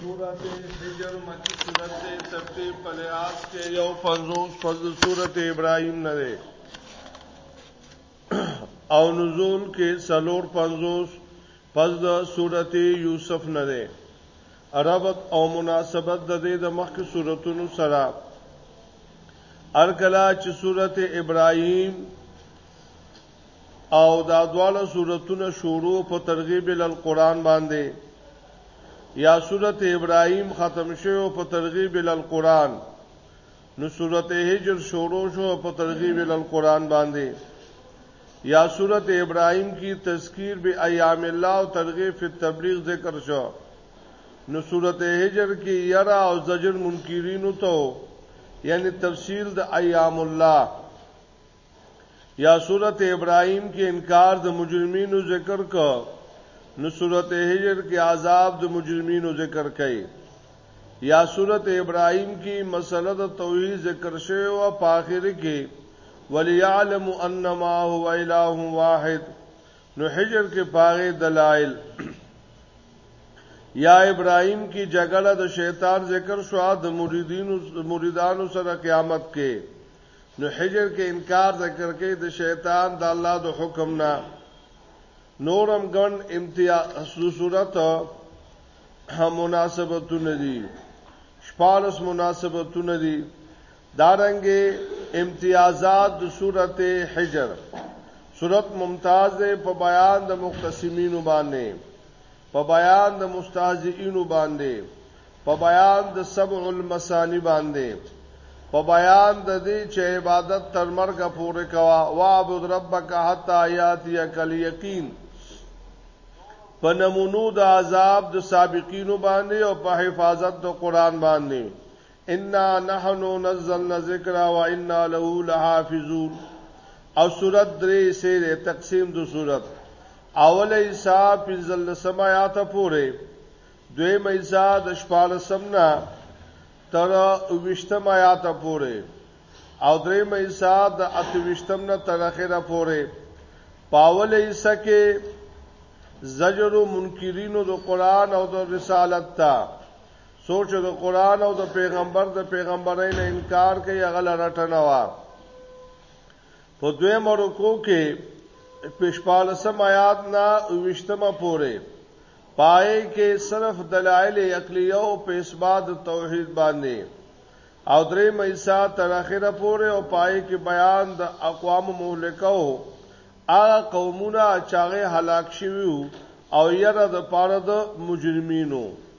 سورت حجر مکی سورت تے ترتیب پلیاس کے یو پنزوس فضل سورت ابراہیم نرے او نزول کے سلور پنزوس فضل سورت یوسف نرے عربت او مناسبت د دې د مخک سورتونو سره ارکلا چې سورت ابراهیم او دا دواړه سورتونه شروع په ترغیب ال القرآن باندې یا سورت ابراهیم ختم شوی په ترغیب ال القرآن نو سورت هجر شروع شو په ترغیب ال القرآن باندې یا سورت ابراهیم کی تذکیر به ایام الله او ترغیب فی تبلیغ ذکر شو نو سورت هجر کی یرا او زجر منکرینو ته یعنی تفصیل د ایام الله یا سورت ابراهیم کې انکار د مجرمینو ذکر کو نو سورت هجر کې عذاب د مجرمینو ذکر کړي یا سورت ابراهیم کی مسله د توحید ذکر شوی او په اخر کې وليعلم انما هو اله واحد نو حجر کې پاغه دلائل یا ابراهیم کی جګړه د شیطان ذکر شو د مریدینو مریدانو سره قیامت کې نو حجر کې انکار د کرکې د شیطان د الله د حکم نه نورم ګن امتیاز اصل صورت هم مناسبتونه دي شپارس مناسبتونه دي دارنګ امتیازات د صورت حجر صورت ممتاز ده په بیان د مختصمینو باندې په بیان د مستهزئینو باندې، په بیان د سبع المثانی باندې، په بیان د دې چې عبادت تر مرګه پورې کوه، واعبد ربک حتی یاتیک الیقین، په نمونو د عذاب د سابقینو باندې او په حفاظت د قرآن باندې. انا نحن نزلنا الذکر وانا له لحافظون او سورۃ درې سره تقسیم د سورۃ اول ایسا پنځل سمات پورې دوی مېسا د شپال سمنا تر وشتم آیات پورې او درې مېسا د اتوشتم نه تر اخره پورې پاول ایسا کې زجر منکرینو د قران او د رسالت ته سوچ د قران او د پیغمبر د پیغمبرۍ نه انکار کوي هغه لرټنه وا په دوی مرکو کې پښپالسم آیات نه وشتمه پوره پای کې صرف دلایل عقلیه او په اثبات توحید باندې او درې مېسا تر اخره پورې او پای کې بیان د اقوام مهلکو هغه قومونه چې هغه هلاک شوي او یره د پاره د مجرمینو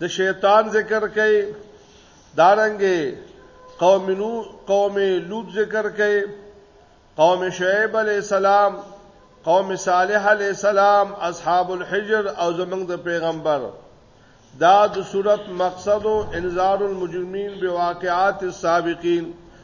د شیطان ذکر کوي دارنګي قوم نو قوم لوط ذکر کوي قوم شعیب علی السلام قوم صالح علی السلام اصحاب الحجر او زمنګ د پیغمبر دا د صورت مقصد او انذار المجرمین بواقعات السابقین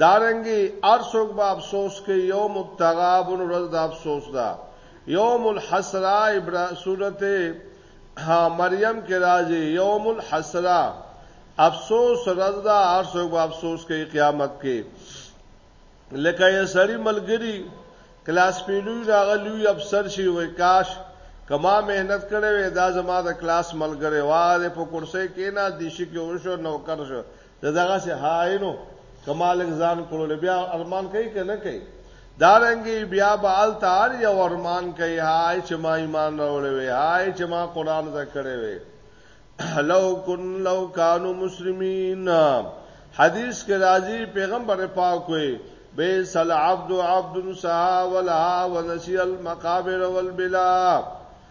دارنګي ار څوک به افسوس کې یوم التغاب ورځ د افسوس ده یوم الحسرا ابرا سورته مریم کې راځي یوم الحسرا افسوس ورځ ده ار څوک به افسوس کې قیامت کې لکه یې سړی ملګری کلاس پیلو راغلی افسر شي وای کاش کما مهنت کړې وې دا زما د کلاس ملګری واره په کرسي کې نه دیشي کې وشو نوکر شو د دغه سه هاینو کمالک ځان کړول بیا ارمان کوي کنه کوي دارنګي بیا بال تار یو ارمان کوي هاي چې ما ایمان راوړې وي هاي چې ما قران ذکرې وي لو کن لو کانو مسلمین حدیث کې راځي پیغمبر پاک وي بے سل عبد عبد سها ولا ونسی المقابر والبلا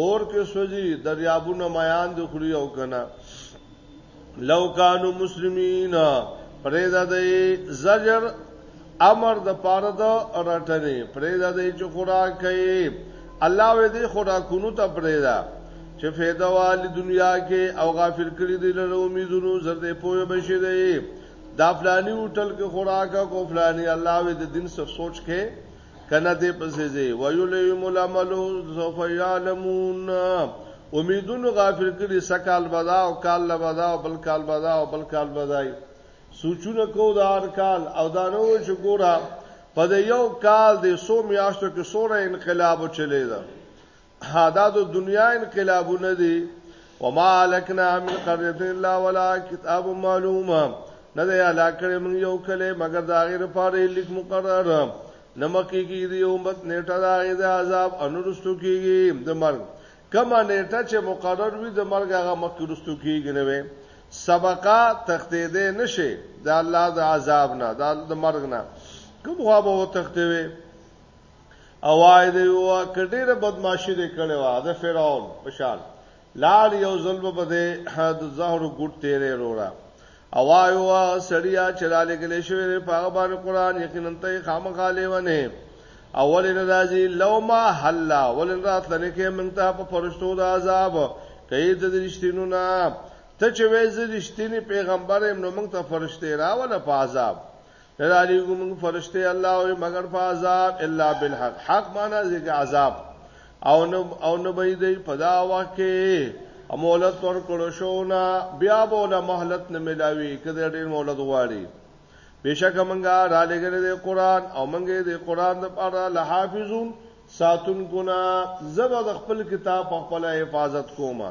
اور کې سوځي دریابونه میان د خوري او کنه لو کانو مسلمین پرېدا د زجر امر د پاره د رټنې پرېدا د چې خوراک کوي الله وې دې خوراکونو ته پرېدا چې فایده والی دنیا کې او غافل کړي دي له امیدونو زر دې پوهه بشي دی دا فلانی هوټل کې خوراک او فلانی الله وې د دین سره سوچ کې کله دې پسې زی ویلیم العمل سوف یعلمون امیدونو غافل کړي سکال بدا او کال لبدا او بل کال بدا او بل کال بدای سوچونه کو دا هر کال او دا نو چې ګورا په یو کال دې سو میاشتو کې سوره انقلاب چلی دا دا د دنیا انقلابونه دي وما لکنا من قريه الا ولا کتاب معلومه نه دی علاکړې موږ یو کله مگر دا غیر پاره لیک مقرر نمکی کی دی امت نیټه دا غیر د عذاب انورستو کیږي د مرګ کما نیټه چې مقرر وي د مرګ هغه مخکې رستو کیږي نه وي سبقا تختې دې نشي د الله د عذاب نه د مرګ نه کوم خو به تختې وي اوای دی و کډیره بدمعشی دی کړي وا د فرعون پشان لار یو ظلم په دې د زهر ګډ تیرې رورا اوای و سړیا چلاله ګلې شوی په هغه باندې قران یقینا ته خامخا لیونه اول نه راځي لو ما حلا ول رات لنه کې مونږ ته په فرشتو د عذاب کوي د رښتینو نه ته چې وې زه رښتینی پیغمبر يم نو مونږ ته فرشته راول په عذاب نه را لېږو موږ فرشته الله او مگر په عذاب الا بالحق حق معنا ځکه عذاب او نو او نو به دې په دا وخت کې مولت ور کړو شو نه بیا به له مهلت نه ملاوي کله ډېر مولت غواړي بشک منګه را لګره دې قران او منګه دې قران د پاره لحافظون ساتون ګنا زبر خپل کتاب په خپل حفاظت کوما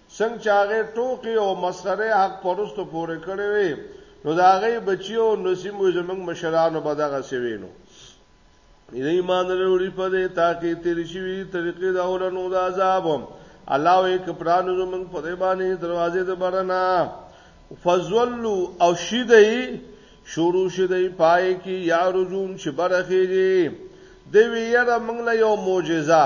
څنګه چې هغه ټوکې او مسخرې حق پرستو پورې کړې وې، نو د هغوی بچي او نسیم به زموږ مشرانو به دغسې وې، نو د ایمان وروړي په دې تاکي تیر شوی طریقې د اولنو د عذاب الله وې کپران زمنګ په دې باندې دروازې د برنا فزولو او شیدای شروع شیدای پای کې یا رجون چې برخېږي د ویره منګله یو معجزه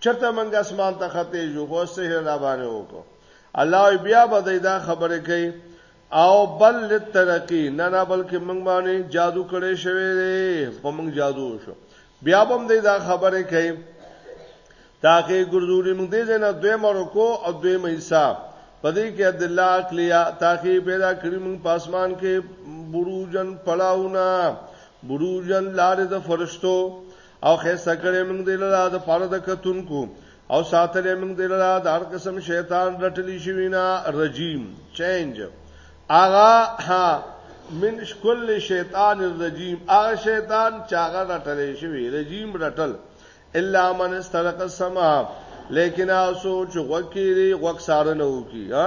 چرته منګ اسمان ته خطې جو خو سحر را باندې وکړو الله بیا به دا خبره کوي او بل لترقی نه نه بلکې موږ باندې جادو کړي شوی دی په موږ جادو شو بیا به هم دا خبره کوي تاکي ګرځولې موږ دې نه دوی مرکو او دوی مېسا پدې کې عبد الله اقلیا تاکي پیدا کړی موږ په اسمان کې بروجن پلاونا بروجن لارې د فرشتو او خسته کړې موږ دې لاره د پاره د کتونکو او ساتلې موږ دې لاره د هر قسم شیطان رټلی شوی نه رجیم چینج اغا ها من کل شیطان الرجیم اغا شیطان چې هغه رټلې شوی رجیم رټل الا من استرق السما لیکن اسو چې وکیری وک سارنه وکي ها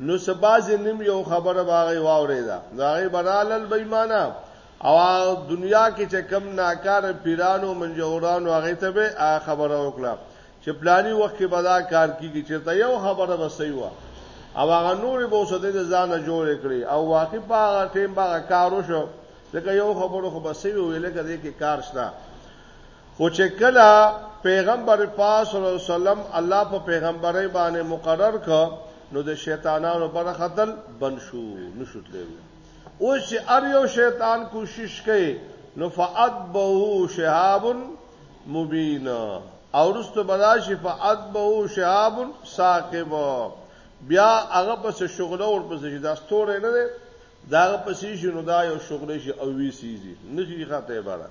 نو څه بازې نیم یو خبره به هغې واورېده، نو هغې به رالل به ایمانه او دنیا کې چې کوم ناکاره پیرانو منجورانو هغې ته به هغه خبره وکړه چې پلاني وخت کې به دا کار کېږي، چېرته یو خبره به صحیح وه او هغه نورې به اوس دی د ځانه جوړې کړې او واقعي په هغه ټیم به هغه کار وشو، ځکه یو خبره خو به صحیح وي لکه دې کې کار شته. خو چې کله پيغمبر پاک صلی الله علیه وسلم الله په پیغمبرۍ باندې مقرر ک نو د شیطانانو پر خطل بن شو نشوتلې او چې ار یو شیطان کوشش کوي نو فاتبه شهاب مبین او رست بداش فاتبه شهاب ثاقب بیا هغه پس شغله ور پس شي دا ستوره نه ده دا پس شي نو دا یو شغله شي او وی سيزي نشي خاطه عبارت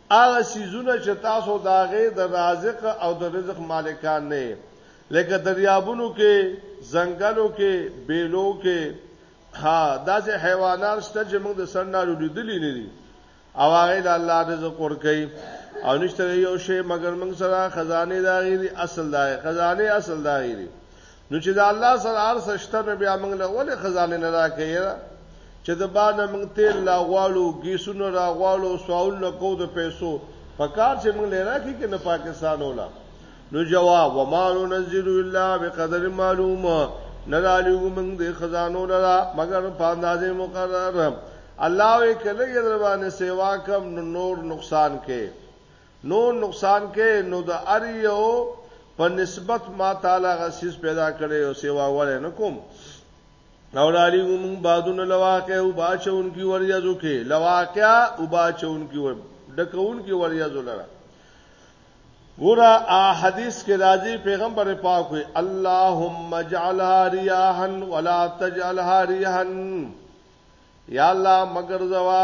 هغه څیزونه چې تاسو د هغې د رازق او د رزق مالکان نه یې، لکه دریابونو کې، ځنګلو کې، بېلو کې، ها، داسې حیوانات شته چې موږ د سر نالو لیدلي نه دي او هغې له الله رزق ورکوي او نشته یو شی مګر موږ سره خزانې د هغې دي، اصل د هغې خزانې اصل د هغې دي. نو چې د الله سره هر څه شته نو بیا موږ له ولې خزانه نه راکې را چې د باندې موږ تیل لا غواړو ګیسونه را غواړو سوال نه کو د پیسو په کار چې موږ لرا کې کې نه پاکستان ولا نو جواب وما ننزل الا بقدر معلوم نه رالیو موږ د خزانو لرا مگر په اندازې مقرر الله یې کله یې در باندې سیوا کم نور نقصان کې نور نقصان کئ نو د هر یو په نسبت ما تعالی هغه سیس پیدا کړی او سیوا وړی نه کوم او لالی موږ بادونه لواقع او باچون کی وریازو کې لواقع او باچون کی ور ډکون کی وریازو لره ګورا حدیث کې راځي پیغمبر پاک وي اللهم اجعلها رياحا ولا تجعلها ريحا یا الله مگر زوا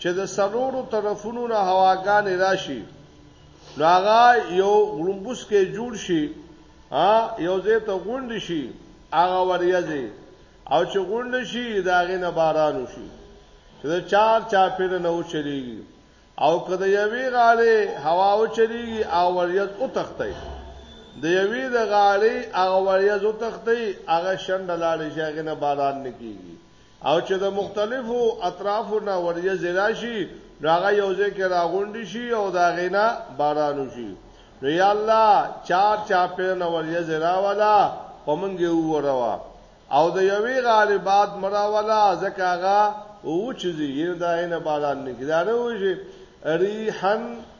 چې د څلورو طرفونو نه هواګانې راشي نو هغه یو غړمبوس کې جوړ شي ها یو ځای ته غونډ شي هغه وریځي او چې غونډ شي دا غي نه باران وشي چې دا چار چا پیر نه و چلیږي او کله یوی غاړي هوا و چلیږي او وریځ او تختي د یوی د غاړي او وریځ او تختي هغه شند لاړ شي هغه نه باران نکیږي او چې د مختلفو اطرافو نه وریځې راشي نو هغه یو ځای کې راغونډې شي او د هغې نه باران وشي نو یا الله چار چاپېره نه وریځې راوله په موږ یې ووروه او د یوې غارې باد مه راوله ځکه هغه وچځي یعنې د هغې نه باران نه کړي دا نه وشي ریحن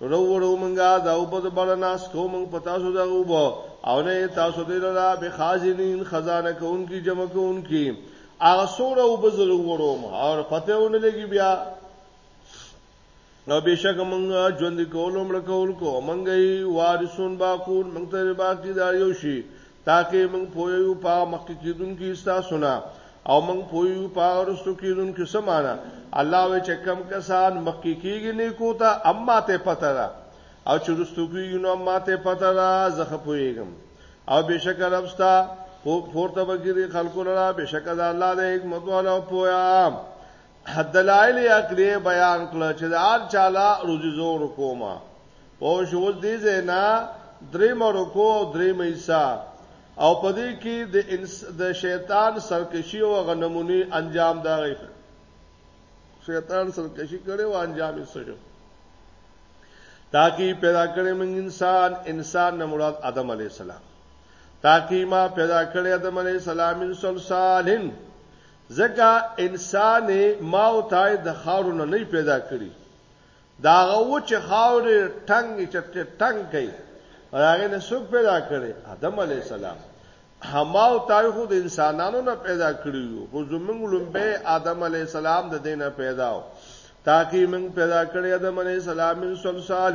رو ورو منګا دا او په بل ناس کو منګ پتا سو دا او بو او نه تاسو دې را به خازنین خزانه کوونکی جمع کوونکی هغه سوره او بزرو ورو ما او پته ونه لګي بیا نو بشک منګه ژوند کولم لکول کو منګه وارثون باقون منګ ته باقی دا یو شی تاکه موږ پویو په مخکې کیدونکو تاسو نه او موږ پویو په ورستو کیدونکو سمانه الله وی چې کم کسان مخکې کیږي نه کوتا اما ته پته ده او چې ورستو کیږي نو اما ته پته ده زه خپویږم او بشک ربستا پورته بګری خلکو لرا بشک د الله د حکمت والا پویا دلایل یې عقلیه بیان کړل چې د هر چاله روزي زور کومه په شول دي زینا درې مرکو او درې مېسا او پدې کې د د شیطان سرکشي او غنمونی انجام دا غي شیطان سرکشي کړي او انجام یې سره تاکي پیدا کړي موږ انسان انسان نه مراد ادم علی السلام تاکي ما پیدا کړي ادم علی السلام من صالحین ځکه انسان ما او تا یې د خاورو نه نه پیدا کړي، د هغه وچې خاورې ټنګې چټکې ټنګ کوي او هغې نه څوک پیدا کړی؟ آدم علیه السلام. ما او تا خو د انسانانو نه پیدا کړي یو، خو زموږ لومبی آدم علیه السلام د دې نه پیدا و، تاکي موږ پیدا کړی آدم علیه السلام من صلصال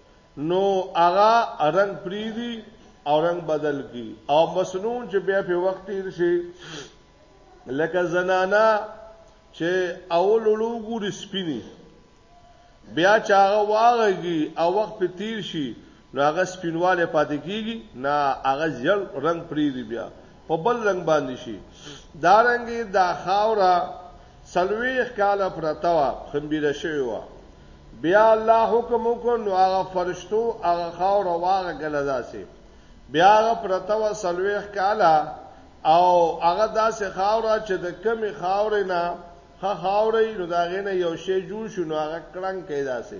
نو هغه رنګ پریدي او رنګ بدل کی او مسنون چې بیا په وخت تیر شي لکه زنانا چې اول لوګو رسپینی بیا چې هغه واغږي او وخت په تیر شي نو هغه سپینواله پاتې کیږي نه هغه ځل رنگ پریدي بیا په بل رنگ باندې شي دا رنګي دا خاورا څلوېښت کاله پرته وه، خمبیره شوې وه. بیا الله حکم وکړ، نو هغه فرشتو هغه خاوره واغږله داسې، بیا هغه پرته وه څلوېښت کاله او هغه داسې خاوره چې د کومې خاورې نه ښه خاوره وي، نو د هغې نه یو شی جوړ شي، نو هغه کړنګ کوي داسې،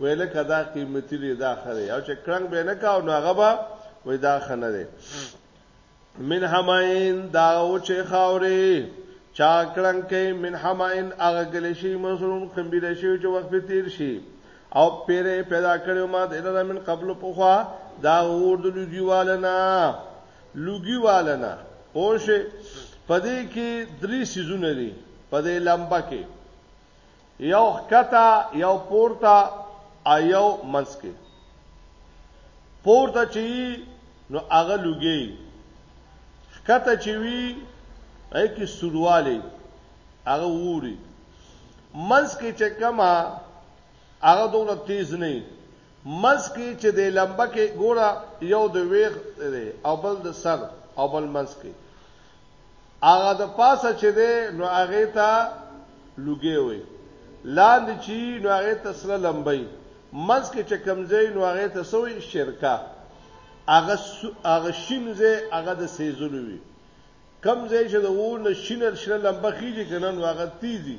ویل کدا قیمتي دی دا خره او چې کړنګ به نه کاو نو هغه به وای دا خنه دی من حماین دا او چې خاوري چا کړنګ کې من حماین هغه ګلشي مسرون خمبیر شي چې وخت په تیر شي او پیره پیدا کړو ما د اله من قبل پوخا دا اور د لوګي والنا لوګي والنا پوشه پدې کې درې سيزونه دي پدې لمبا کې یو ښکته یو پورته او یو منځ کې پورته چې نو هغه لوګي ښکته چې وی اې کې سورواله هغه ووري منځ کې چې کما هغه دومره تیز نه منځ کی چه دی لمبه کی ګوره یو د ویښ دی او بل د سر او بل منځ کی هغه د پاسه چه دی نو هغه ته لوګی وی لاندی چی نو هغه ته سره لمبی منځ کی چه کمزی نو هغه ته سوی شرکه هغه هغه شین زی هغه د سیزلو وی کم زی چه د ور نه شین شره لمبه خیجی کنن هغه تیزی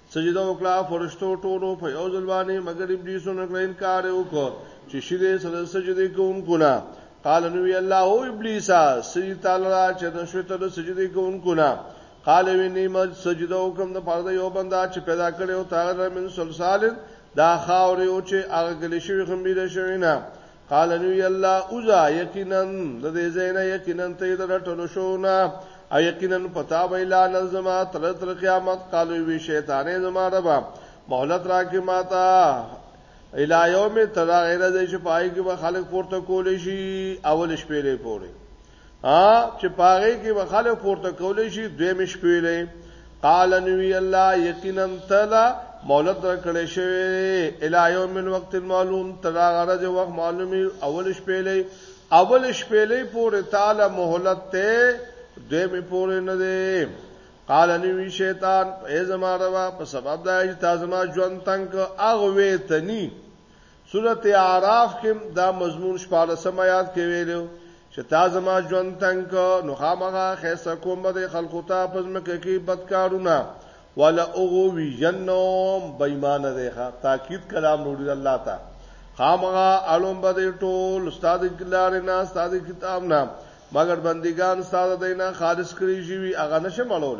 سجده وکړه فرشتو ټولو په یو ځل باندې مګر ابلیس نو کړه انکار وکړ چې شیدې سره سجده کوونکو نه قال نو وی الله او ابلیس سجده تعالی چې نشو ته سجده کوونکو نه قال وی نیمه سجده وکم د فرض یو بندا چې پیدا کړو تعالی من سلسال دا خاور یو چې هغه ګلی شوی خمیر شوی نه قال نو یلا اوزا یقینا د دې زینا یقینا ته د رټلو شو نه او یقینا پتا ویلا لزما تر تر قیامت قالو وی شیطانې زما ربا مهلت راکې ماتا الی یوم تر غیر د شپای کې به خلق پورته کول شي اول شپې لري پوري ا چې پاره کې به خلک پورته کولې شي دوی مش پیلې قال نبی الله یقینا تعالی مولد را کړې شوی الی یوم الوقت المعلوم تر غرض وخت معلومی اول شپېلې اول شپېلې پورې تعالی مهلت ته دوی می پورې نه دی قال نبی شیطان ای زما روا په سبب دا چې تاسو ما ژوند تنگ اغه وې تنی سورت اعراف کې دا مضمون شپاړسم آیات کې ویلو چې تا زما ژوند تنگ کو نو خامغه خیسه کوم به خلکو ته پزمکه کې بدکارونه ولا اوغو وی جنوم بېمانه دی ښا تاکید کلام وروړي الله تا خامغه علم به ټول استاد کلار نه استاد کتاب نه مگر بندگان استاد دینه خالص کړی شي هغه نشه مړول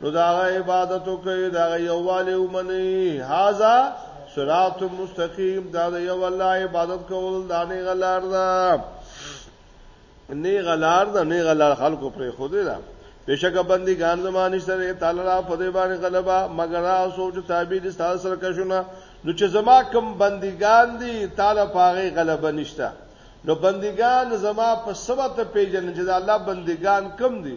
نو دا عبادت کوي دا یواله ومني هاذا صراط مستقیم دا د یو الله عبادت کول دا نه غلار ده نه غلار ده نه غلار خلکو پر خوده ده بشک بندگان زمانی سره تعالی را په دې باندې غلبا مگر سوچ تابع دي تاسو سره کښونه نو چې زما کم بندگان دي تعالی پاغه غلبه نشته نو بندگان زما په سبت پیجن چې الله بندگان کم دي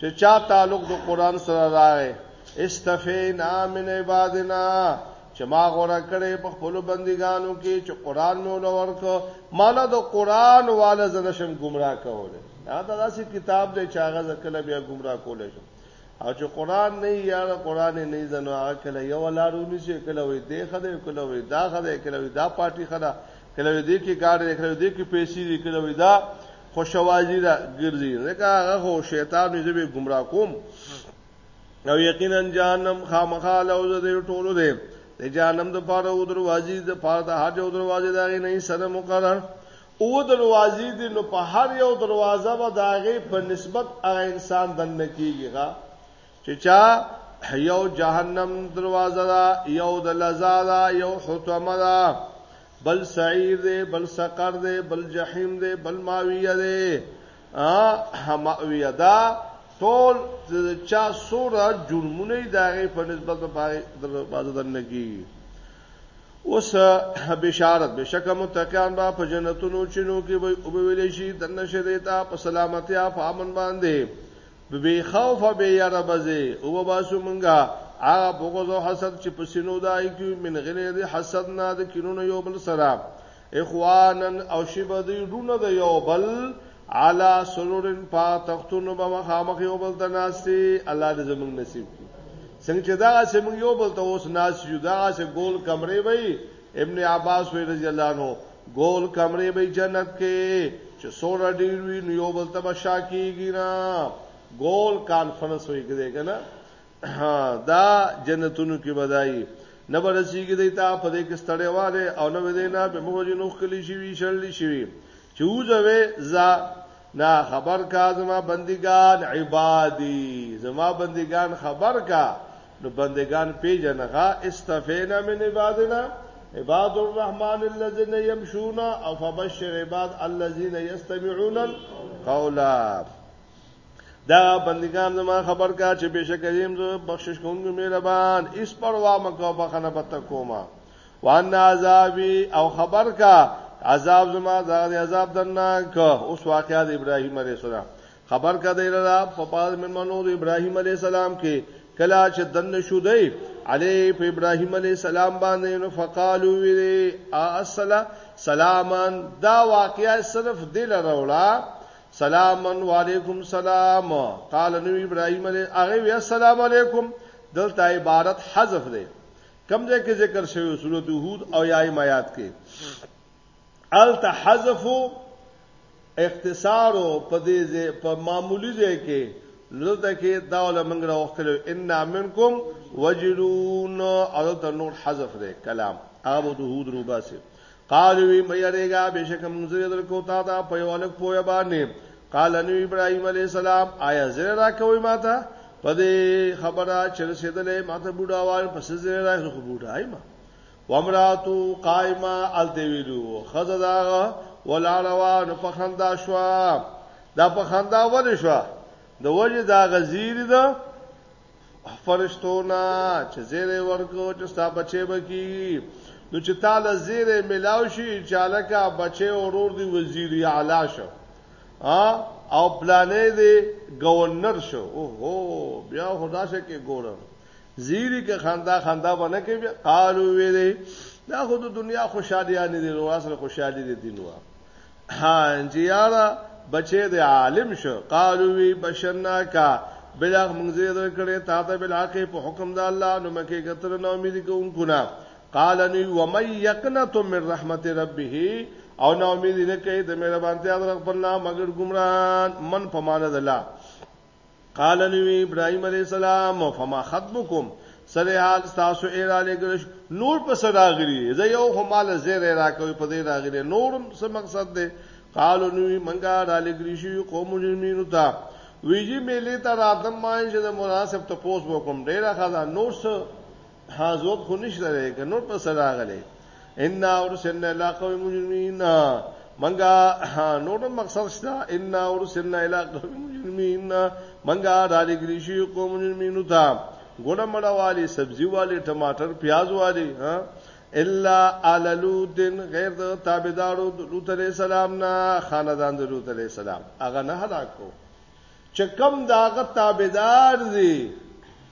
چې چا تعلق د قران سره راغی استفینا من عبادنا چې ما غوړه کړې په خپل بندګانو کې چې قران مې ولورک مالا د قران والا زنه شم گمراه کوله دا داسې کتاب دی چې هغه ځکه بیا گمراه کوله شم او چې قران نه یا قران نه زنه هغه کله یو لارونی شي کله وې دی خدای کله وې دا خدای کله وې دا پارټي خدای کله وې دی کې ګاډي کله وې دی کې پیسې کله وې دا خوشوازی را ګرځي ځکه هغه خو شیطان یې به گمراه کوم او یقینا جهنم خامخا لوز دې ټولو دې د جهنم د پاره او دروازې د پاره د هر یو دروازې دا غي نه سره مقرر او دروازې دې نو په هر یو دروازه به دا غي په نسبت هغه انسان دنه کیږي چې چا یو جهنم دروازه دا یو د لزا دا یو حطمه دا بل سعیر دی بل سقر دی بل جهنم دی بل ماویه دی ا ماویه دا ټول چا سوره جرمونه داغه په نسبت په بازو دنګي اوس بشارت بشک متقین با په جنتونو چینو کې وي او ویلې شي دنه شریتا په سلامتی په امن باندې بی خوف بی یاره بزه او باسو منګه هغه بغض او حسد چې په سینو دای کی من غلی دی حسد نه د کینونو یو بل سره اخوانن او شیبه دی رونه د یو بل علا سرورن پا تختونو به مخامخ یو بل ته ناشتي الله دې زموږ نصیب کړي څنګه چې دا چې موږ یو بل ته اوس ناس یو دا چې ګول کمرې وي ابن عباس وی رضی الله عنه ګول کمرې به جنت کې چې سوره ډیر وی نو یو بل تبا شاکیږي نه ګول کانفرنس وی کېږي کنه دا جنتونو کې بدایي نه برسیږي دیتا په دې کې ستړیواله او نه ودینا به موږ نو خلی شي وی شړلی شي چې وځوي ز نا خبر کا زما بندگان عبادی زما بندگان خبر کا نو بندگان پیجن غا استفینا من عبادنا عباد الرحمن الذين يمشون او فبشر عباد الذين يستمعون القولا دا بندگان زما خبر کا چې بشک کریم زو بخشش کوونکی مهربان اس پروا مکو بخنه پت کوما وان عذابی او خبر کا عذاب زما دا عذاب درناک اوس واقعات ابراهیم علیه السلام خبر کا دی لرا په پاز من منو د ابراهیم علی السلام کې کلا چې دن شو دی علی په ابراهیم علی السلام باندې نو فقالو وی اصلا سلامن دا واقعیا صرف دل راولا سلامن وعلیکم سلام قال نو ابراهیم علی هغه وی السلام علیکم دلته عبارت حذف دی کم ځای کې ذکر شوی سورته هود او یای میات کې الته حذف اختصار په دې په معمولی ځای کې لته کې دا ولمنګ راوخلو ان منکم وجلون الته نور حذف دی کلام ابو دهود روباسه قالو وی مې رېګا بشک مونږ یې درکو تا دا په یو الک پوهه باندې قال نو ابراهيم عليه السلام آیا زه را کوي ماته په دې خبره چې رسیدلې ماته بوډاوال پس زه را خو بوډای ما وامراتو قائمه التویلو خزه دا ولاړه وا نو په خندا شو دا په خندا ولې شو د وجه دا غزیر ده فرشتونه چې زیره ورکو چې ستا بچي بکی نو چې تعالی زیره ملاو شي چې الکه بچي اورور دی وزیر اعلی شو او پلانې دی گورنر شو او هو بیا خدا شه کې ګورم زیری که خندا خندا باندې کې بیا قالو وی دی دا خو د دنیا خوشحالي نه دی نو اصل خوشحالي دی دینوا ها انجیارا بچې د عالم شو قالو وی بشنا کا بلا منځه در کړي تا ته بلا کې په حکم د الله نو مکه کتر نو امید کوونکو نه قال نو ومن یقنط من رحمت ربه او نو امید نه کوي د مهربانتیا د خپل نه مگر ګمران من پمانه دلا قال نوی ابراهيم عليه السلام فما خطبكم سره حال تاسو یې را لګرش نور په صداغري زه یو خو مال زیر را کوي په دې راغري نورم څه مقصد دی قالو نو منګه را لګري شي قوم مجرمینو ته ویجی میلې ته راتم ما چې د مناسب ته پوس وکم ډیره خدا نور څه ها زوب خو نشته لري که نور په سره غلې ان ورسلنا الى قوم مجرمين منګه نور مقصد شته ان ورسلنا الى قوم مجرمين منګه را لګري شي قوم مجرمين ته ګوله مړه والی سبزی والی ټماټر پیاز والی ها الا عللودن غیر د تابعدارو د لوط علیہ السلام نه خاندان د لوط علیہ السلام هغه نه هلاکو چې کم داغه تابعدار دي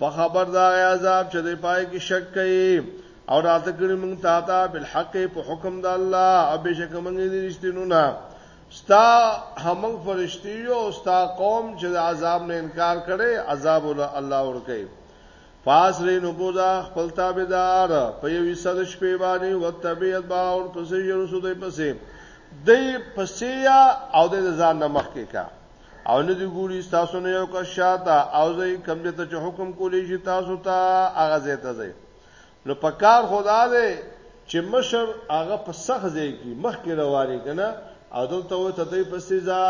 په خبر دا عذاب چې دی پای کې شک کوي او راته کړی مونږ تا ته بالحق په حکم د الله او بشک مونږ دې رښتینو نه ستا همنګ فرشتي یو ستا قوم چې د عذاب نه انکار کړي عذاب الله ورکه پاس لري نو بوزا خپل تابعدار په یو صد شپې باندې وتبعت با او پسې یو رسول پسې دی پسې یا او د ځان نه مخ کې کا او نه دی ګوري تاسو نه یو کس شاته او زه کم دې ته چې حکم کولی شي تاسو ته هغه زه ته زه نو په کار خدا دې چې مشر هغه په سخت ځای کې مخ کې رواني کنه او دلته وې ته دې په سزا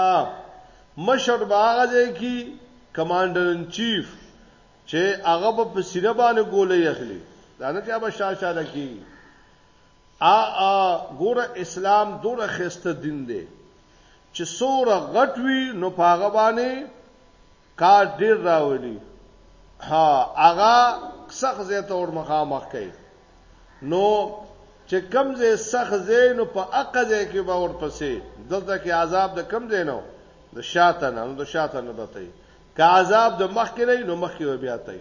مشر باغ ځای کې کمانډر ان چیف چې هغه په سینه باندې ګولې اخلي دا نه چې هغه شاشه لکی آ آ ګوره اسلام دوره خسته دین دی چې سوره غټ وی نو پاغه باندې کار ډیر راولي ها هغه سخت زه ته ور مخامخ کوي نو چې کم زه سخت زه نو په اقه زه کې باور پسې دلته کې عذاب د کم زه نو د شاته نه نو د شاته نه دته که عذاب د مخ کې نه نو مخ کې بیا ته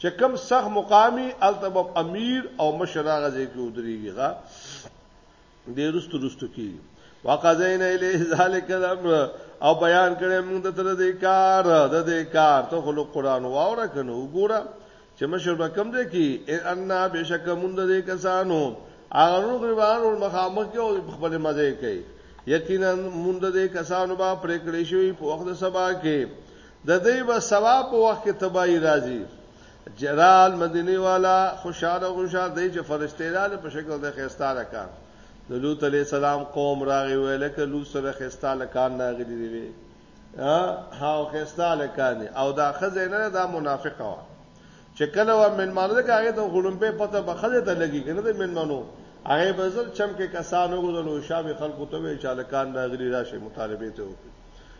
چې کوم سخت مقامي الته به امیر او مشر هغه ځای کې ودرېږي ښا دې رستو رستو کې وقزینا الیه ذالک الامر او بیان کړي موږ ته دې کار د دې کار ته خلق قران واوره کنه وګوره چې مشر به کم دی کی ان بشک موږ دې کسانو هغه نو غریبان او مخامخ کې او خپل مزه کوي یقینا موږ دې کسانو با پرې کړې شوی په وخت سبا کې د دې به ثواب په وخت کې تباہي راځي جرال مدینه والا خوشاله خوشاله دی چې فرشته رااله په شکل د خيستا لکان د لوط علی السلام قوم راغی ویل ک لوط سره خيستا لکان ناغلی دی وی ها خيستا لکان او دا خزینه دا منافقه وا چې کله و منمانو د هغه د غړم په پته بخله ته لګی کنه د منمانو هغه بزر چم کې کسانو غوډلو شابه خلکو ته وی چالکان ناغلی راشه مطالبه ته وکړي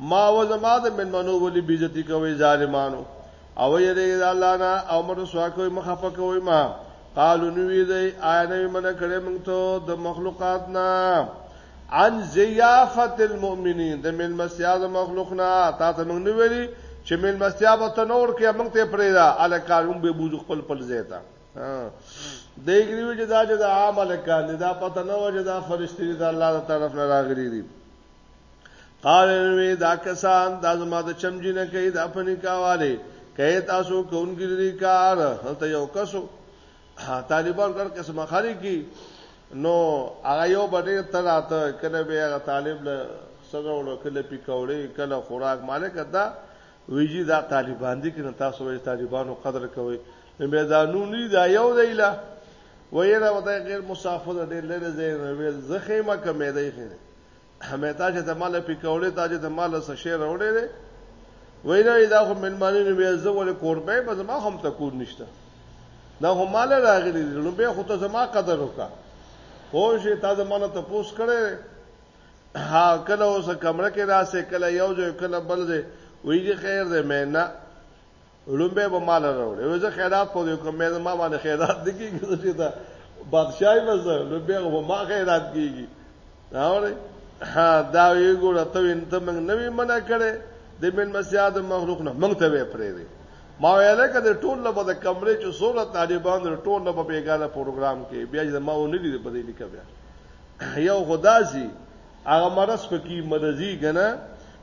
ما او زما د مېلمنو ولي بې عزتي کوئ ظالمانو؟ او ویریږئ د الله نه او مه رسوا کوئ مه خفه کوئ ما. قالو نو وي دوی، آیا نه وي منع کړی موږ ته د مخلوقات نه؟ عن ضیافة المؤمنین د مېلمستیا د مخلوق نه تا ته موږ نه ویلي چې مېلمستیا به ته نه ورکوې موږ ته یې پرېږده هلکان موږ به یې بوځو خپل خپل ځای ته دی ګری وی چې دا چې د عام الکان دي دا پته نه و چې دا فرشتي دي د الله تعالی طرف نه راغلي دي قال وی دا کسان دا زما د چمجی نه کوي دا پنی کاواله کوي تاسو کوونګی لري کار هلته یو کسو طالبان ګر قسمه خاري کی نو هغه یو بډې تراته کله به هغه طالب له سره ولو کله پکوړې کله خوراک مالک دا ویجی دا طالبان دي کنه تاسو وی طالبانو قدر کوي میدانو نه دا یو دی لا ویره وته غیر مسافر ډېر لري زین ویل زخه ما کمې دی خنه همه تا چې د مال پکوړې تا چې د مال څه شی راوړې ده وینا دا خو ملمانې نو بیا زه ولې قربې به زما هم ته کور نشته دا هم مال راغلي نو به خو ته زما قدر وکا خو شي تا زمانه ته پوس کړې ها کله اوس کمره کې راسه کله یو ځای کله بل ځای ویږي خیر ده مې نه لومبه به مال راوړي وځه خیرات په دې کوم مې ما باندې خیرات دکیږي چې دا بادشاہي وځه لومبه به ما خیرات کیږي راوړي ها دا یو ګور ته انت موږ نوې منع کړي د من مسیا د مخلوق نه موږ ته وې پرې دي ما ویل کده ټول له بده کمرې چې سوره طالبان ټول له بیګاله پروګرام کې بیا چې ما و نه دي په دې لیکه بیا یو خدا سي هغه مرض پکې مرضی کنه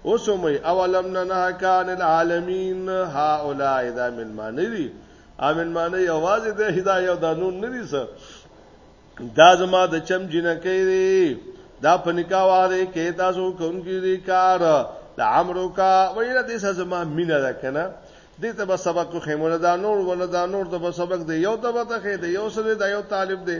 اوس هم اولم نه نه کان العالمین هؤلاء اذا من مانری امن معنی یوازې د هدايه د نون نه دي سر دا زما د چم جنکې دی دا په نکاح واره کې تاسو کوم کې دی کار د عمرو کا ویره دې زما مینه ده کنه دې ته به سبق خو خیمونه دا نور ونه دا نور ته به سبق دی یو ته به ته خې دی یو سره دا یو طالب دی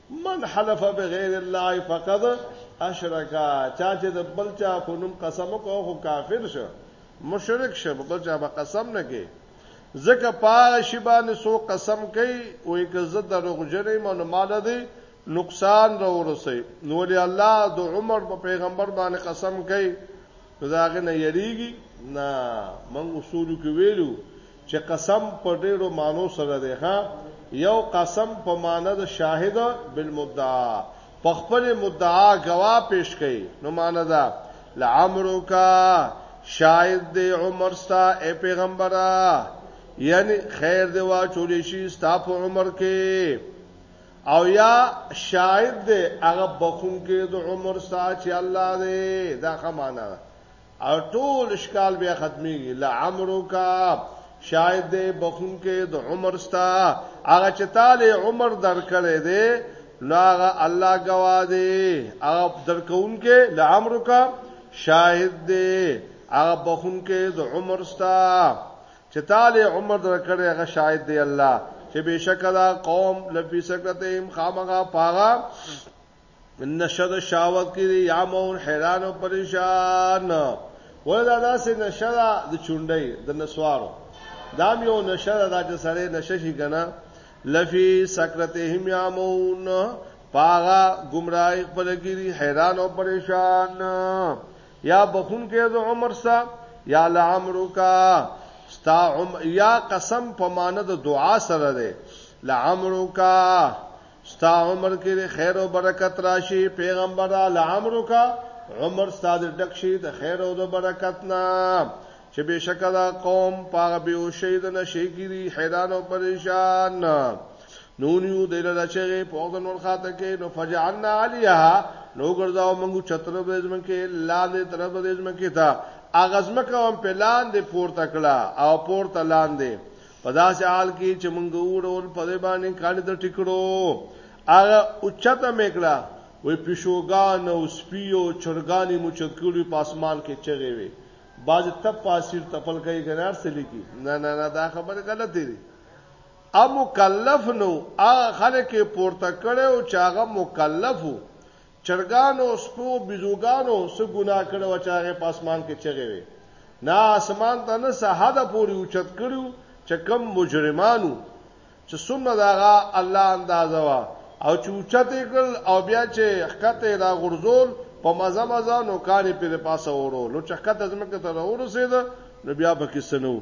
من حلف بغیر الله فقد اشرکا چا چې د بل چا په نوم قسم وکړ خو کافر شو مشرک شو بل چا به قسم نه کوي ځکه پاره شی باندې سو قسم کوي او یک زه دروغجنې مونږ مال دی نقصان را ورسي نو ولې الله د عمر په پیغمبر باندې قسم کوي زاغه نه یریږي نه مونږ اصول کې ویلو چې قسم په ډېرو معنو سره دی ښه یو قسم په معنی د شاهد بالمدعا په خپل مدعا ګوا پیش کړي نو معنی دا لعمرک شاهد دی عمر ستا ای پیغمبره یعنی خیر دی وا چولې شي ستا په عمر کې او یا شاهد دی هغه بخون کې د عمر ستا چې الله دی دا خمانه او ټول اشکال بیا ختمیږي لعمرک شاید دې بخون کې د عمر ستا هغه چې تعالی عمر درکړې دې نو هغه الله گوا دې هغه درکون کې لعمرک شاید دې هغه بخون کې د عمر ستا چې تعالی عمر درکړې هغه شاید دې الله چې بشکره قوم لفی سکتهم خامغه پاغه نشد شاوت کې یا مون حیران او پریشان ولدا دا سه نشد د چونډي د نسوارو دام یو نشد دا چې سره نششي کنه لفی سکرتهم یا مون پاغا گمراهی خپل ګری حیران او پریشان یا بخون کې د عمر سا یا لعمرو کا ستا عم یا قسم په معنی د دعا سره ده لعمرو کا ستا عمر کې د خیر او برکت راشي پیغمبر العمر کا عمر ستاد ډک شي د خیر او د برکت نه چې بشکره قوم پاغه به او شهید نشي کیږي حیران او پریشان نونیو دل رچغه په وخت نور خاطر کې نو فجعلنا علیها نو ګرځاو موږ چتر بزمن کې لاندې طرف بزمن کې تا اغزمکه هم په لاندې پورته کړه او پورته لاندې په داسې حال کې چې مونږ وړول په دې باندې کاڼي د ټیکړو هغه اوچته میکړه وې پښوګان او سپیو چرګانی مو چتکړي په اسمان کې چغې وي باز تپ پاسیر تپل کوي ګنار سلی کی نه نه نه دا خبره غلطه دي ا مکلف نو هغه خلک پورته کړي او چاغه مکلفو چرګانو، سپو، بیزوګانو څه ګناه کړې وه چې هغې په اسمان کې چغې وې؟ نه اسمان ته نه څه حده پورې اوچت کړي وو چې کوم مجرمان وو چې څومره د هغه الله اندازه وه او چې اوچت یې کړل او بیا چې ښکته یې راغورځول په مزه مزه نو کان یې پرې د پاسه ورو نو چې ښکته ځمکې ته راورسېده نو بیا پکې څه نه وو.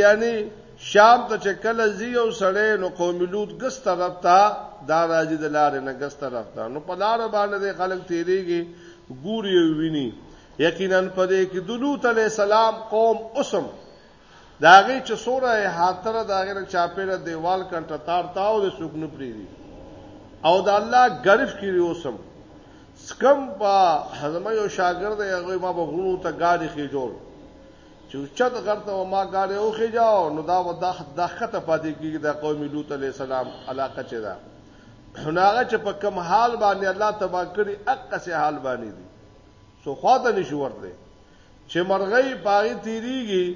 یعنی شام ته چې کله زی او سړی نو قوم لوط ګس طرف ته دا راځي د لارې نه ګس طرف ته نو په لار باندې خلک تیریږي ګوري او ویني یقینا په دې کې د لوط علی السلام قوم اوسم داغه چې سوره حاتره داغه نه چاپېره دیوال کنټه تار تاو د سکنو پریری او د الله غرف کړي اوسم سکم با حزمه یو شاګرد هغه ما بغونو ته ګاډي خې جوړ چې اوچت غر ته به ما ګاډی وخېژاوه، نو دا به دا ښکته پاتې کېږي، د قوم لوط علیه السلام علاقه چې ده، نو هغه چې په کوم حال باندې الله تباه کړي، هغسې حال باندې دي، څو خوا ته نه شي ورتلی، چې مرغۍ په هغې تېرېږي،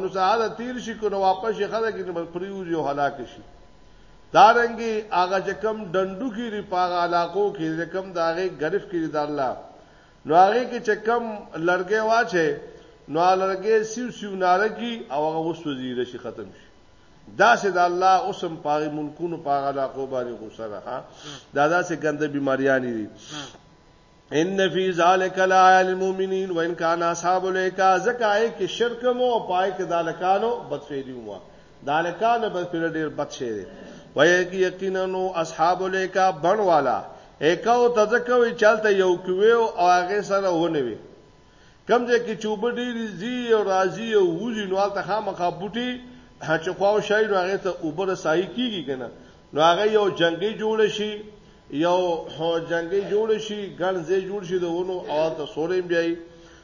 نو څه هله تېر شي، که نه واپس شي، ښه ده، که نه پرېوځي او هلاک شي. دارنګې هغه چې کوم ډنډوکي دي په هغه علاقو کې، چې کوم د هغې ګرفت کې دي د الله، نو هغه کې چې کم لرګي واچي نو لرګي سیو سیو نارکی او هغه وسوځي رشي ختم شي دا سه د الله اوسم پاره ملکونو پاره لا کو باندې غوسه ده دا دا سه ګنده بیماریاں دي ان فی ذلک لآیات للمؤمنین وان کان اصحاب الیکا زکای کې شرک مو پای کې دالکانو بدفعلی مو دالکان به پر ډیر بد شي دي وایي کی یقینا نو اصحاب الیکا بن والا ایکاو تذکوي چلته یو کوي او هغه سره ونوي کم ځای کې چوب ډیر زی او راضی او وزي نو الته خامخا بوټي چې خواو شای نو هغه ته اوبر سای کیږي کنه نو هغه یو جنگي جوړ شي یو جنگي جوړ شي ګڼ زی جوړ شي د ونو او ته سورې بیاي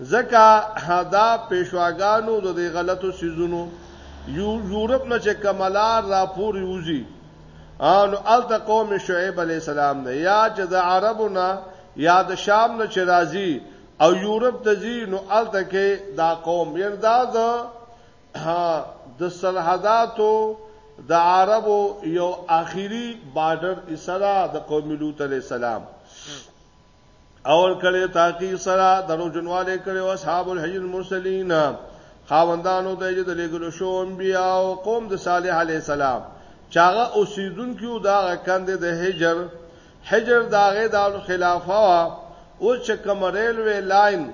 ځکه دا پیشواګانو د دې غلطو څیزونو یو یورپ نه چې کملار راپورې وځي نو الته قوم شعیب علی السلام نه یا چې د عربو نه یا د شام نه چې راځي او یورپ ته ځي نو الته کې دا قوم یعنی دا د د سرحداتو د عربو یو اخیری بارډر اسرا د قوم لوط علی السلام اور کړي تاکي سره درو جنواله کړي او اصحاب الحجر المرسلین خاوندانو ته چې د لګلو شو انبیا او قوم د صالح علی السلام چاغه اوسیدونکو دا کند د هجر هجر داغه د خلافه او چې کوم ریلوی لاین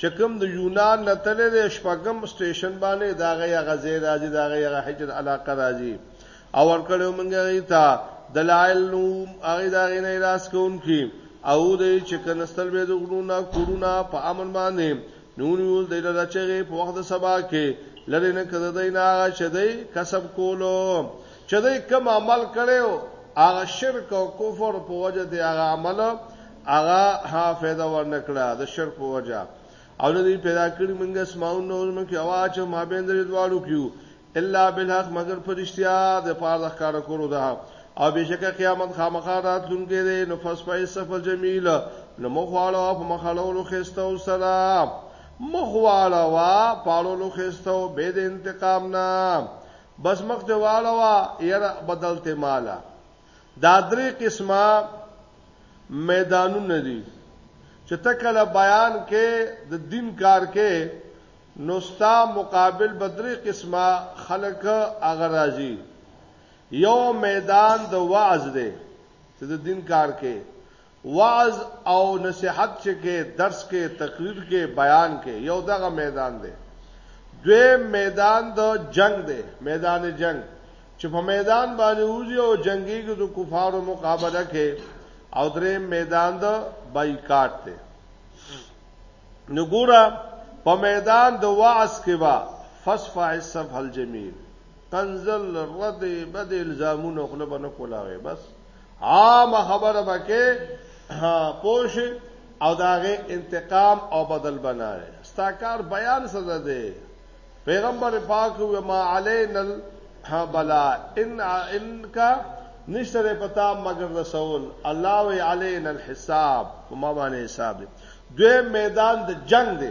چې کوم د یونان نه تللی دی شپږم سټیشن باندې د هغه هغه ځای راځي د هغه هغه حجر علاقه راځي او ورکړو موږ هغه ته دلایل نو هغه دا غینه راس کوونکی او د چې کنستل به د غړونه کورونه په امن باندې نور یول د لره چغې په وخت سبا کې لری نه کده دای نه هغه چې دی کسب کولو چې دی کم عمل کړو هغه شرک او کفر په وجه دی هغه عمل هغه ها فایده ورنکړه د شرک په وجه او نه دی پیدا کړی موږ اسماعون نو موږ کې اواز چې ما بین درې دواړو کیو الا بالحق مگر پرشتیا د پاره د ښکار کولو ده او بشکه قیامت خامخا راتلونکې ده نو فس پای سفر جمیل نو مخواړه او مخاړو خسته او سلام مخواړه وا پاړو خسته او به د انتقام نه بس مخ ته واړه وا یره بدلته مالا دا درې قسمه میدانونه دي چې ته کله بیان کې د دین کار کې نو ستا مقابل به درې قسمه خلک هغه راځي یو میدان د وعظ دی چې د دین کار کې وعظ او نصیحت چې کې، درس کې، تقریر کې، بیان کې، یو دغه میدان دی. دویم میدان د جنګ دی، میدان جنګ، چې په میدان باندې وځي او جنګیږي د کفارو مقابله کې او دریم میدان د بایکاټ دی. نو ګوره په میدان د وعظ کې با فصفع الصفح الجمیل تنزل رد بد الزامونه خپل بنه کولاوي بس عام خبره بکې پوش او داغه انتقام او بدل بناره ستاکار بیان سره دی پیغمبر پاک و ما علین البلا ان ان کا نشتره پتا مگر رسول الله و علین الحساب ما باندې حساب دی دوی میدان د جنگ دی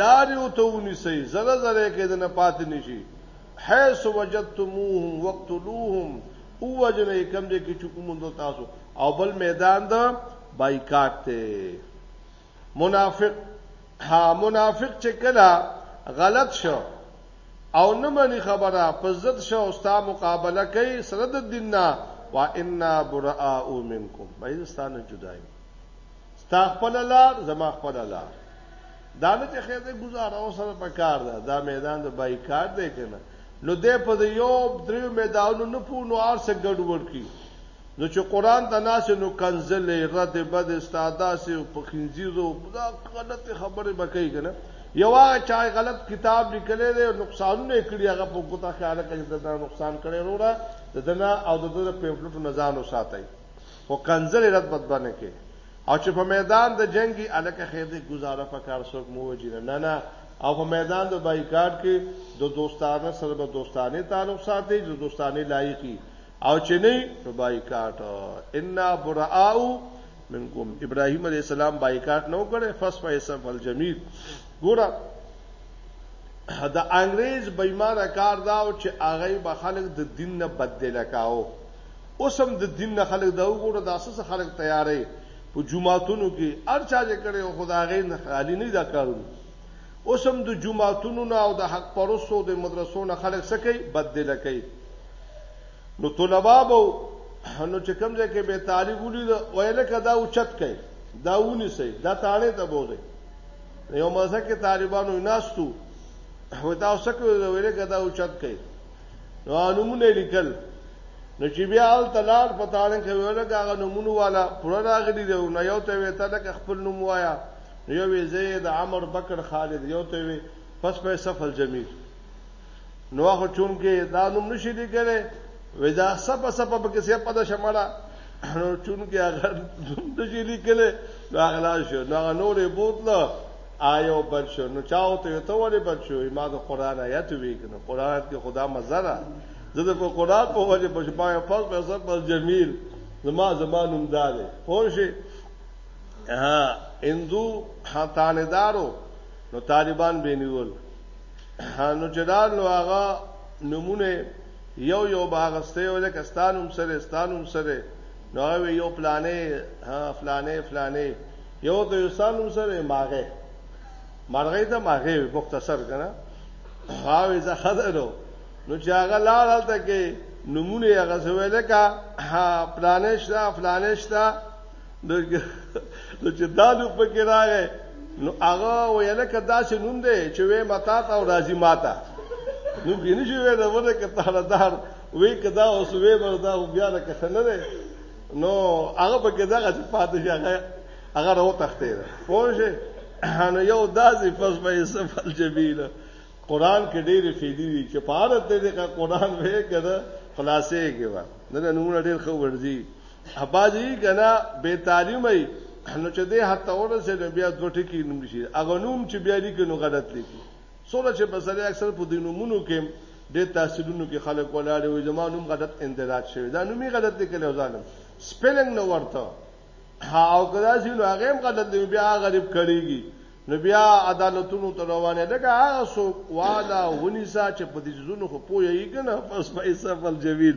لارې ورته ونیسئ، ذره ذره یې که د نه پاتې نه شي، حیث وجدتموهم وقتلوهم، ووژنئ یې کوم ځای کې چې وموندل تاسو، او بل میدان د بایکاټ دی. منافق ها منافق چې کله غلط شو او نه مني خبره په ضد شو او ستا مقابله کوي سره د دین نه وا انا براء منکم باید ستانه جدا یو ستا خپل لار زما خپل لار دا نه چې خیزه گزاره او سره پکار ده دا میدان د بایکاټ دی کنه نو دې په یو دریو میدانو نه پو نو ارسه ګډوډ کی نو چې قران د ناس نو کنزل رد بد استادا سي په خنزیرو دا غلط خبره بکای کنه یو چا غلط کتاب لیکلی دی نقصان نه کړی هغه په ګوتا خیال کوي دا نقصان کړی وروړه ددنه او ددر پیمفلټ نزان وساتای خو کنځلې رد بد بنه کې او چې په میدان د جنگي الکه خیر دې گزاره په کار څوک مو وجی نه نه او په میدان د بایکاټ کې د دوستانه سره به دوستانه تعلق ساتي د دوستانه لایقي او چې نه نو بایکاټ ان براءو منکم ابراهيم عليه السلام بایکاټ نو کړي فس فیسف الجمیل ګوره دا انګريز بېمانه کار دا او چې هغه به خلک د دین نه بدله کاو اوس هم د دین نه خلک دا وګوره دا څه څه خلک تیارې په جمعاتونو کې هر چا چې کړي او خدای نه خالی نه دا کارونه اوس هم د جمعاتونو نه او د حق پرستو د مدرسو نه خلک سکي بدل کوي نو طلبه به نو چې کوم ځای کې به طالب ولید ویل کدا او چت کوي دا ونی سي دا تاړه ته بوزي یو مزه کې طالبانو ناستو هو دا اوسکه ویل کدا او چت کوي نو نمونه لیکل نو چې بیا ال تلال په تاړن کې ولګه هغه نمونه والا پر راغلی دی نو یو ته وی تلک خپل نوم وایا نو یو وی زید عمر بکر خالد یو ته وی پس په سفل جمیل نو هغه چون کې دا نوم نشي دی کړي ودا سپه سپه په کې سپه د شمړه نو چون کې هغه نوم نشي لیکل نو هغه لا شو نو هغه نورې بوتله آیو بد شو نو چاو ته یو ته ولې بد شو ما د قران آیت ویګنو قران کې خدا مزره زه د قران په وجه په شپه په فلسفه پر جمیل زما زمانوم داله پوښي ها هندو حتاندارو نو طالبان بینول نو جدار نو هغه نمونه یو یو باغسته یو لکه ستانوم سره ستانوم سره نو یو پلانې ها فلانې فلانې یو ته یو سال نوم سره ماغه مرغې ته ماغه وي مختصر کنه هاوې زه خدانو نو چې هغه لار هلته کې نمونه هغه سوې لکه پلانش دا فلانش دا نو چې دا نو پکې راغې نو هغه ویل کدا چې نوم دی چې وې متا تا او راضي ماتا نو بینې شوې دا ونه کته دار وې کدا اوس وې وردا بیا نه کښنه نو هغه په کې دغه صفات شي هغه هغه راو تختې ده پوه شئ نو یو داسې پس به یوسف الجمیل قران کې ډېرې فیدی دي چې په اړه ته دې قران به کړه خلاصې کې و نه نمونه ډېر خو ورځي اباځي کنا به تعلیمي نو چې دې حتی اورسه بیا دوټه کې نوم شي اغه نوم چې بیا لیکي نو غلط لیکي څومره چې په سره اکثر په دې نومونو کې د تحصیلونو کې خلک ولاړ وي زما نوم غلط اندراج شوی دا نومي غلط دی کله ځانم سپیلنګ نو ورته او کدا چې نو هغه غلط دی بیا غریب کړيږي نو بیا عدالتونو ته روانه ده هغه سو والا ونیسا چې په دې زونو خو پوي یې کنه پس پیسې بل جویر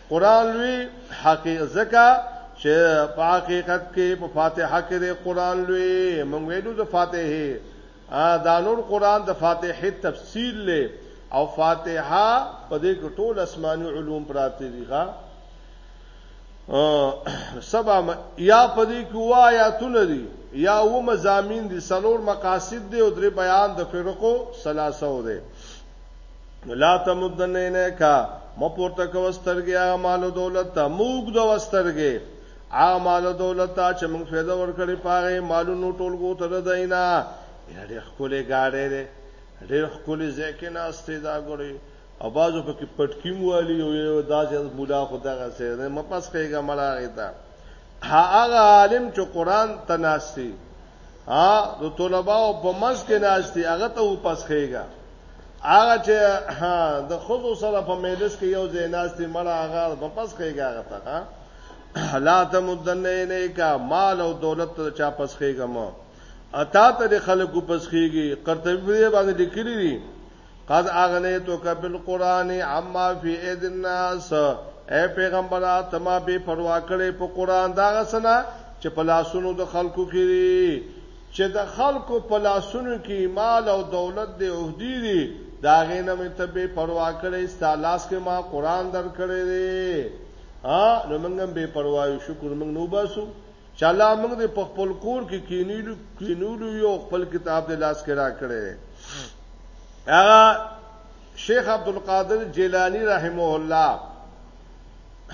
قرآن لوی حقیقت ځکه چې په حقیقت کې په فاتحه کې د قرآن لوی مونږ ویلو د فاتحه دا نور قرآن د فاتحه تفصیل لې او فاتحه په دې کې ټول آسماني علوم پراته دي ښا سبا یا په دې کې وا آیاتونه دي یا و مزامین دي سلور مقاصد دي او درې بیان د فرقو سلاسو دي نو لا تمدن نه کا مو پورته کو سترګې هغه مال او دولت ته موږ دوه سترګې هغه مال او دولت ته چې موږ فایده ورکړي پاره مالونو ټولګو ته دداینا ډېر خولې گاډې دې ډېر خولې ځکه نه استې دا ګوري او بازو پکې پټکیم والی او یو داسې مولا خدغه سره مپس کېګه مړه غیتا هغه عالم چې قران تناسي ها د طلباو په منځ کې ناشتي هغه ته وپسخېږه هغه چې د خزو سره په مجلس کې یو ځای ناشتي مړه هغه په پسخېږه هغه ته ها لا تمدن نه کا مال او دولت ته چا پسخېږه ما اتا ته خلکو پسخېږي قرطبي باندې لیکلي دي قد اغنیتک بالقران عما فی اید الناس اے پیغمبره ته ما بې پروا کړې په قران دا غسنه چې په لاسونو د خلکو کې دي چې د خلکو په لاسونو کې مال او دولت دی او دی دي دا غینه مې ته بې پروا کړې ستا لاس کې ما قران درکړې دي ها نو موږ هم بې پروا یو شکر موږ نو باسو چې الله موږ دې په خپل کور کې کینولو کینولو یو خپل کتاب د لاس کې را کړی هغه شیخ عبد القادر جیلانی رحمه الله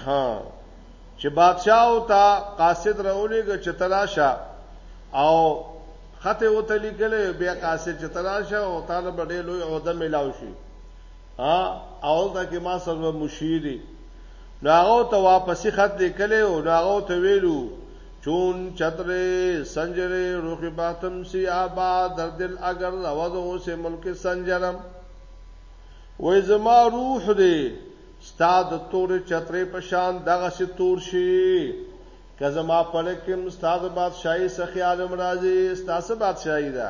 ها چې بادشاہ او تا قاصد راولېګ چې تلاشه او خطه وته لیکلې بیا قاصد چې تلاشه او طالب ډېر لوی عہده ملاوي شي ها اول دا کې ما سره مشیری نو هغه ته واپسی خط لیکلی او نو هغه ته ویلو چون چترے سنجرے روخ باتم سی آبا در دل اگر روزو سے ملک سنجرم وې زما روح دې ستاد تور چترې پشان دغه سي تور شي که زما پلکم ستاد بادشاہي سخي عالم راځي ستاسو بادشاہي ده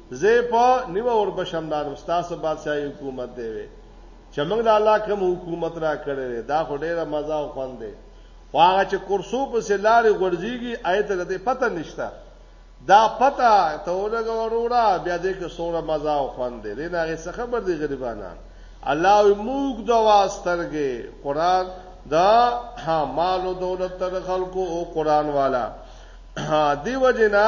زۀ په نیمه اوربشم لارم ستاسو بادشاهي حکومت دی وې چې موږ له الله کوم حکومت را کړی دی دا خو ډېره مزه او خوند دی خو هغه چې کورسو پسې لارې غورځېږي هغې ته د دې پته نشته دا پته ته ولګه وروره بیا دې کې څومره مزه او خوند دی دې نه هغې څه خبر دی غریبانان الله وي موږ د واسترګې قرآن دا مال او دولت تر خلکو او قرآن والا دیو جنا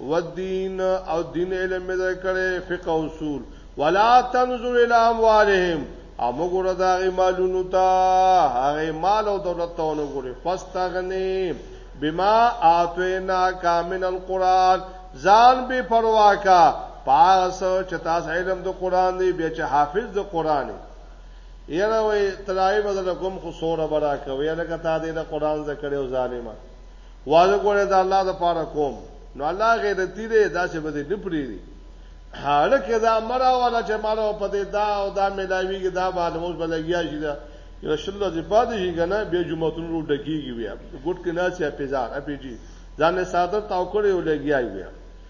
والدین او دین علم مې درکړې فقه اصول ولا تنظر الى اموالهم او موږ ور داغي مالونو ته هغه مال او دولت ته ونه ګوري فاستغنی بما اعطینا کا من القران ځان به پروا کا پاس چې تاسو علم د قران دی به چې حافظ د قران دی یره وای تلای بدل کوم خو سوره برا کوي لکه تا دې د قران ذکر او ظالما واده کوله دا الله د پاره کوم نو الله غیرتی دی دا څه بده نه پریری حاله کې دا مرا والا چې مالو په دې دا او دا ملاوی کې دا باندې موږ بلګیا شي دا یو شل د پاد شي کنه به جمعتون رو ډکیږي بیا ګډ کې نه چې پیزار اپی جی ځان ساده تاو کړی او لګیا بیا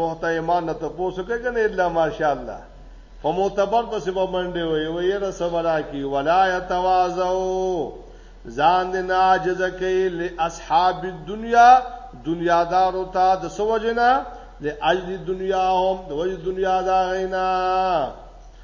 محترمان نه تاسو کې کنه الا ماشاءالله په معتبر پسې به منډه وي وي را سمرا کی ولا يتواضعوا ځان دې ناجز کوي ل اصحاب الدنيا دنیا دارو ته د سوجنا ل اجل دنیا هم د وجه دنیا دا غینا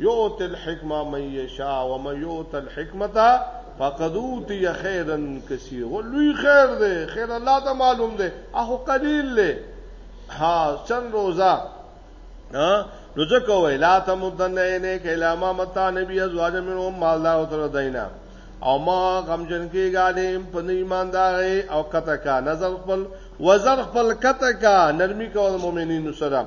یؤت الحکمه من یشاء ومن یؤت الحکمه فقد اوتی خیرا کثیر ولوی خیر دی خیر الله ته معلوم دی اخو قلیل له ها چن روزه نو ځکه وای لا تمدن عینه کلا ما متا نبی ازواج منو مال دا تر دینا او ما غمجن کې غالم په ایماندار او کته کا نظر خپل وزر خپل کته کا نرمي کول مؤمنینو سره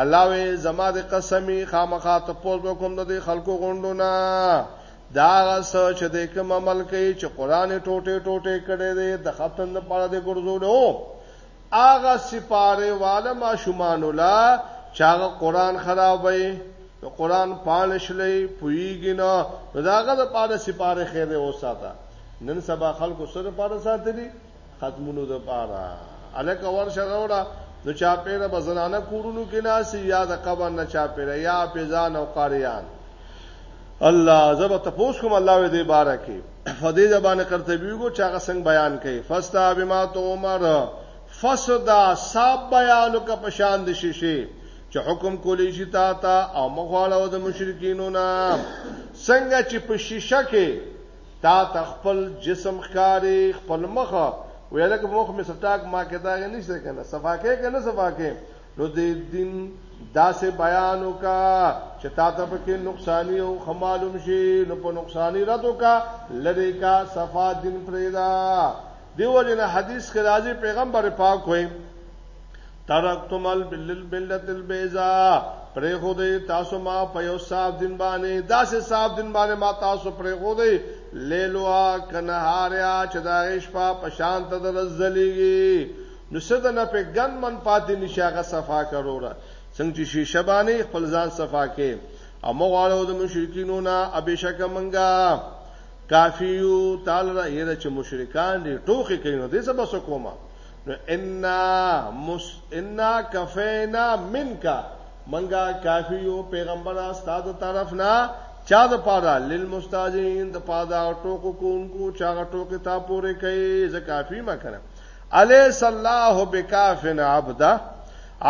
الله وې زما د قسمی خامخا ته پوز وکوم د خلکو غونډونه دا غس چې د کوم عمل کوي چې قران ټوټه ټوټه کړي دي د ختم د پاره د ګرځولو اغه سپاره والا ما شومان ولا چاغه قران خرابوي د قران پالشلې پویږي نه داغه د پاره سپاره خیر دی وساته نن سبا خلکو سره پاره ساتلی ختمونو د پاره الک اور شروړه نو چا پیره بزنانه کورونو کې ناسي یا د قبر نه چا پیره یا پیزان او قاریان الله زبر تپوس کوم الله دې بارکه فدې زبانه قرطبي کو چاغه څنګه بیان کړي فستا بما تومر فسدا صاحب بیانو کا پشان د شیشه چې حکم کولی شي تا ته او مخواله د مشرکینو نه څنګه چې په شیشه کې تا ته خپل جسم ښکاری خپل مخ ویل کې مخ می سټاک ما کې دا نشته کنه صفاکه کنه صفاکه نو دې دین داسې بیان وکا چې تا ته پکې نقصانی او خمالوم شي نو په نقصانی رد وکا لری کا صفا دین پرېدا دیو جن حدیث کې راځي پیغمبر پاک وایي ترکتم بالملت البیضاء پرې خو دې تاسو ما په یو صاف دین باندې داسې صاف دین باندې ما تاسو پرې خو دې لیلوا کنهاریا چې دا شپه په شان ته درځلېږي نو سده نه په ګن من پاتې نشاغه صفا کروره څنګه چې شیشه باندې خپل ځان صفا کې او مغواړو د مشرکینو نه ابشک منګه کافیو تعالی را یره چې مشرکان دې ټوخي کوي نو دې څه بس کومه نو ان مس ان کفینا منکا منګه کافی یو پیغمبر استاد طرف نه چا د پاره للمستاجین د پادا ټوکو کوونکو چا ټوکې تا پورې کوي زکافی ما کړه الیس الله بکافن عبدا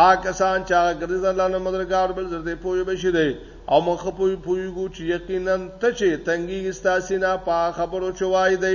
آکسان چا ګرځ الله نه مدرګار بل زر دې پوي بشي دی او مخ پوي پوي ګو چې یقینا ته چې تنګي استاسینا په خبرو چوي دی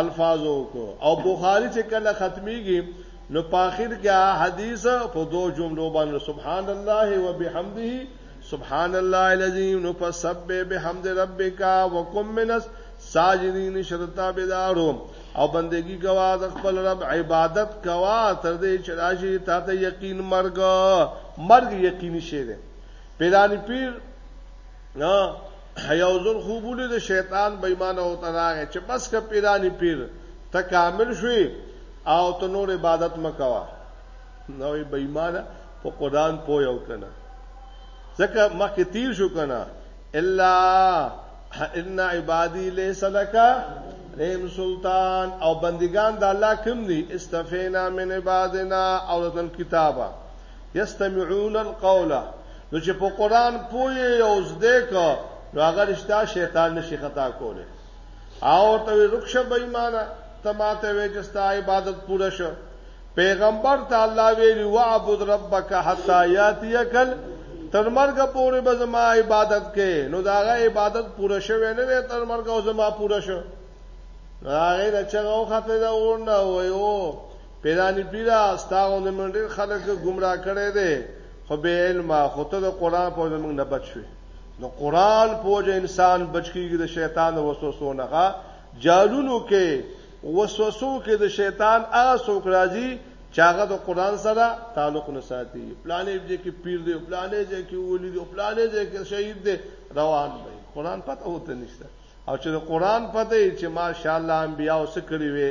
الفاظو کو او بخاری چې کله ختميږي نو په اخر کې حدیث په دو جملو باندې سبحان الله وبحمده سبحان الله العظیم نو فسبح بحمد ربک وکم من ساجدین شرطا بدارو او بندگی کوا د خپل رب عبادت کوا تر دې چې راشي تا ته یقین مرګ مرګ یقیني شه ده پیرانی پیر نه یو ځل خوب ولید شیطان بېمانه او تراغه چې بس که پیرانی پیر ته کامل شوی او ته نور عبادت مکوا نو بېمانه په قران پوه یو کنه ځکه مخکې تیر شو کنه الا ان عبادی لیس لک رحم سلطان او بندگان د الله کوم دي استفینا من عبادنا او رتن کتابه یستمعون القول نو چې په قران پوي او زده کو نو هغه رشتہ شیطان نشي خطا کوله او ته رخص به ایمانه تماته وې چې ستا عبادت پوره شو پیغمبر ته الله ویلی وعبد ربک حتا یاتیکل تر مرګ پورې به زما عبادت کې نو داغه عبادت پوره شوه نه وې تر مرګ او زما پوره شو هغه نه چغه وخته دا ورنه وایو پیرانی پیرا ستاو نه منډر خلک گمراه کړي دي خو به علم خو ته د قران په زمنګ نه بچ شوي نو قران پوجا انسان بچ کیږي د شیطان د وسوسو نه جالونو کې وسوسو کې د شیطان هغه څوک راځي چې هغه د قران سره تعلق نه ساتي پلانې دې کې پیر دی پلانې دې کې ولی دی پلانې دې کې شهید دی روان دی قران پته وته نشته او چې د قران پته چې ماشاءالله انبیا اوس کړی وي